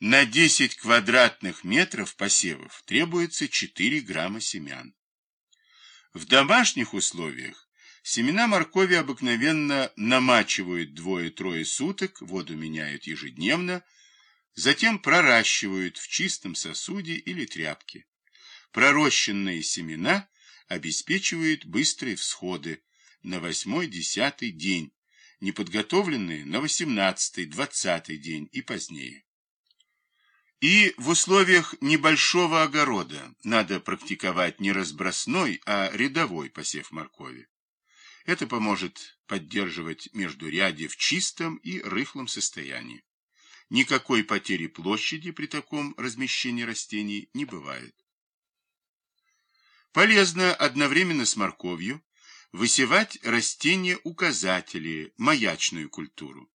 На 10 квадратных метров посевов требуется 4 грамма семян. В домашних условиях семена моркови обыкновенно намачивают двое-трое суток, воду меняют ежедневно, затем проращивают в чистом сосуде или тряпке. Пророщенные семена обеспечивают быстрые всходы на восьмой-десятый день, неподготовленные на восемнадцатый-двадцатый день и позднее. И в условиях небольшого огорода надо практиковать не разбросной, а рядовой посев моркови. Это поможет поддерживать междурядье в чистом и рыхлом состоянии. Никакой потери площади при таком размещении растений не бывает. Полезно одновременно с морковью высевать растения-указатели, маячную культуру.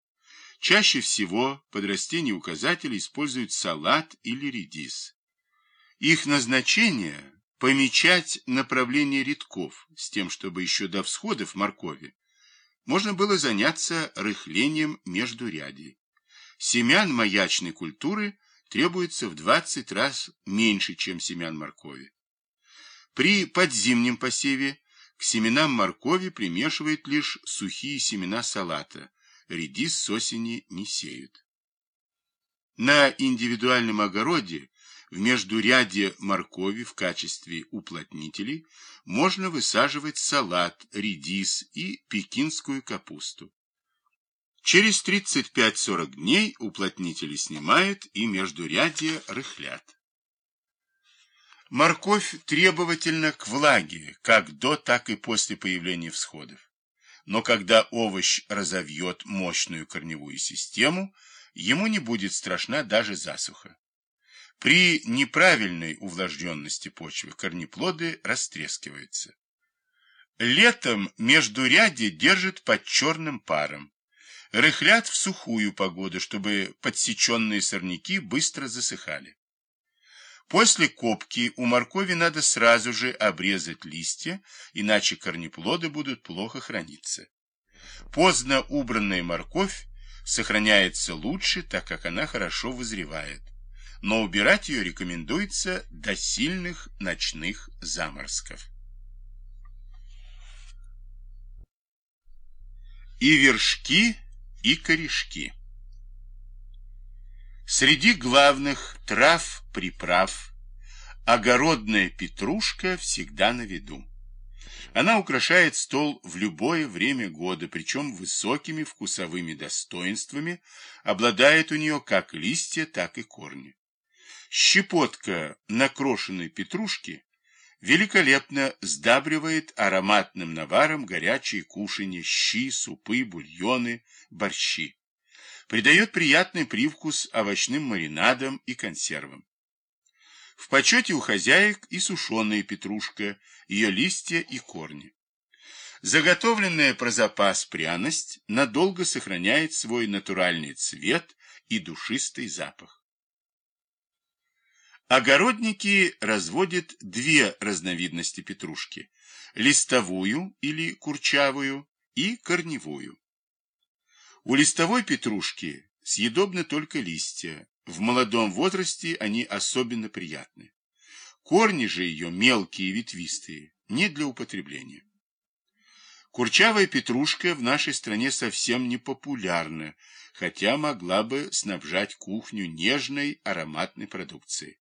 Чаще всего под растения указатели используют салат или редис. Их назначение – помечать направление рядков, с тем, чтобы еще до всходов моркови можно было заняться рыхлением между рядей. Семян маячной культуры требуется в 20 раз меньше, чем семян моркови. При подзимнем посеве к семенам моркови примешивают лишь сухие семена салата – редис с осени не сеют. На индивидуальном огороде в междуряде моркови в качестве уплотнителей можно высаживать салат, редис и пекинскую капусту. Через 35-40 дней уплотнители снимают и междурядье рыхлят. Морковь требовательна к влаге, как до, так и после появления всходов но когда овощ разовьет мощную корневую систему, ему не будет страшна даже засуха. При неправильной увлажненности почвы корнеплоды растрескиваются. Летом междурядье держит под черным паром. Рыхлят в сухую погоду, чтобы подсеченные сорняки быстро засыхали. После копки у моркови надо сразу же обрезать листья, иначе корнеплоды будут плохо храниться. Поздно убранная морковь сохраняется лучше, так как она хорошо вызревает. Но убирать ее рекомендуется до сильных ночных заморозков. И вершки, и корешки. Среди главных трав, приправ, огородная петрушка всегда на виду. Она украшает стол в любое время года, причем высокими вкусовыми достоинствами, обладает у нее как листья, так и корни. Щепотка накрошенной петрушки великолепно сдабривает ароматным наваром горячие кушанья, щи, супы, бульоны, борщи придает приятный привкус овощным маринадам и консервам. В почете у хозяек и сушеная петрушка, ее листья и корни. Заготовленная про запас пряность надолго сохраняет свой натуральный цвет и душистый запах. Огородники разводят две разновидности петрушки – листовую или курчавую и корневую. У листовой петрушки съедобны только листья. В молодом возрасте они особенно приятны. Корни же ее мелкие и ветвистые, не для употребления. Курчавая петрушка в нашей стране совсем не популярна, хотя могла бы снабжать кухню нежной ароматной продукцией.